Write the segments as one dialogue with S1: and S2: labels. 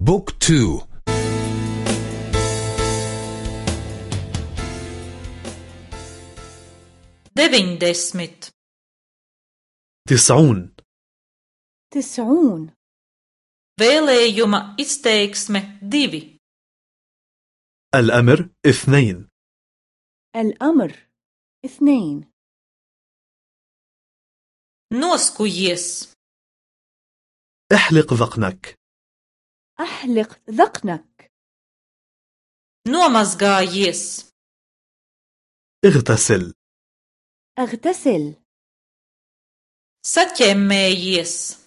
S1: بوك تو.
S2: Deviņdesmit
S3: تسعون.
S4: تسعون.
S2: Vēlējuma izteiksme divi.
S3: الأمر اثنين.
S4: الأمر اثنين.
S2: Noskujies
S3: احلق ذقنك.
S4: أحلق ذقنك.
S2: nomazgājies
S3: اغتسل.
S4: أغتسل.
S2: saķemmējies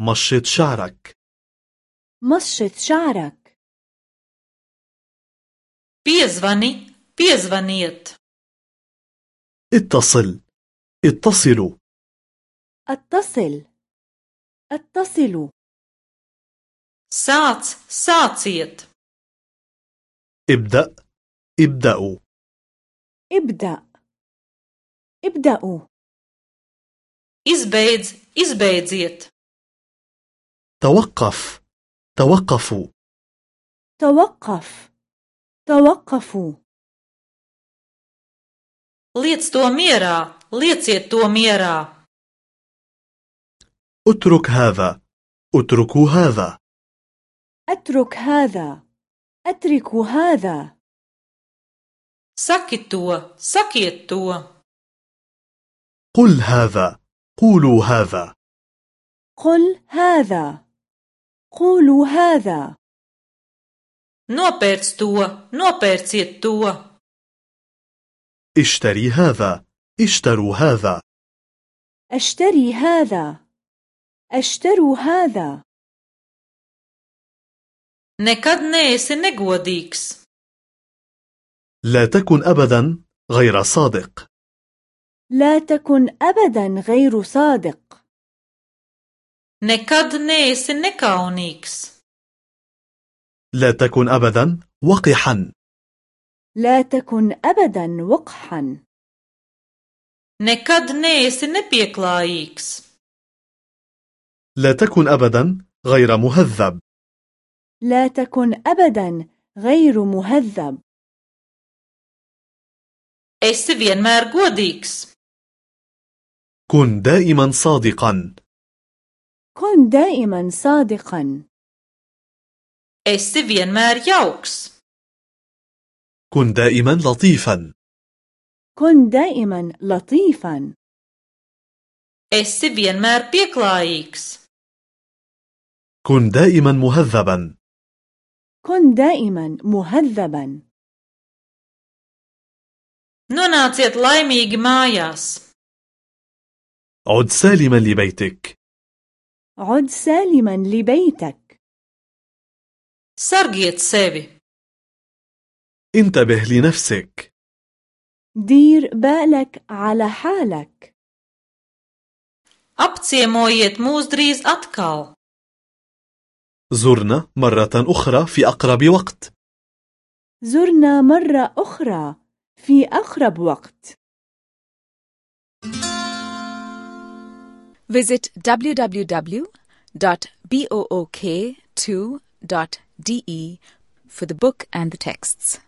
S3: مشط شعرك.
S4: مشط شعرك.
S2: piezvani piezvaniet
S3: اتصل. اتصلوا.
S4: اتصل. اتصلوا.
S2: Sāc sāciet.
S3: ابدأ ابدأوا
S4: ابدأ ابدأوا
S2: izbeidz izbeidziet.
S3: توقف توقفوا
S4: توقف توقفوا
S2: liec to mierā lieciet to mierā.
S3: اترك هذا اتركوا هذا
S4: أترك هذا. أترك هذا.
S2: to sakiet to
S3: قل هذا. قولوا هذا.
S4: قل هذا. قولوا هذا.
S2: nopērc to nopērciet to
S3: اشتري هذا. اشتروا هذا.
S4: أشتري هذا. أشتروا هذا.
S2: Nekad neesi negodīgs.
S3: لا تكن أبدا غير صادق.
S4: لا تكن أبدا غير صادق.
S2: Nekad neesi nekaunīgs.
S3: لا تكن أبدا وقحا.
S4: لا تكن أبدا وقحا.
S2: Nekad neesi nepieklājīgs.
S3: لا تكن أبدا غير مهذب.
S4: لا تكن أبدا غير مهذب.
S2: Esi vienmēr godīgs
S3: كن دائما صادقا.
S4: كن دائما صادقا.
S2: Esi vienmēr jauks
S3: كن دائما لطيفا.
S4: كن دائما لطيفا.
S2: Esi vienmēr pieklājīgs
S3: كن دائما مهذبا.
S4: كن دائما مهذبا.
S2: Nonāciet laimīgi mājās.
S3: عد سالما لبيتك.
S4: عد سالما لبيتك.
S2: Sargiet sevi.
S3: انتبه لنفسك.
S4: دير بالك على حالك.
S2: Apciemojiet mūs drīz atkal.
S3: زرنا مرة أخرى في أقرب وقت
S4: زرنا مرة أخرى في أقرب وقت
S5: Visit www.book2.de for the book and the texts.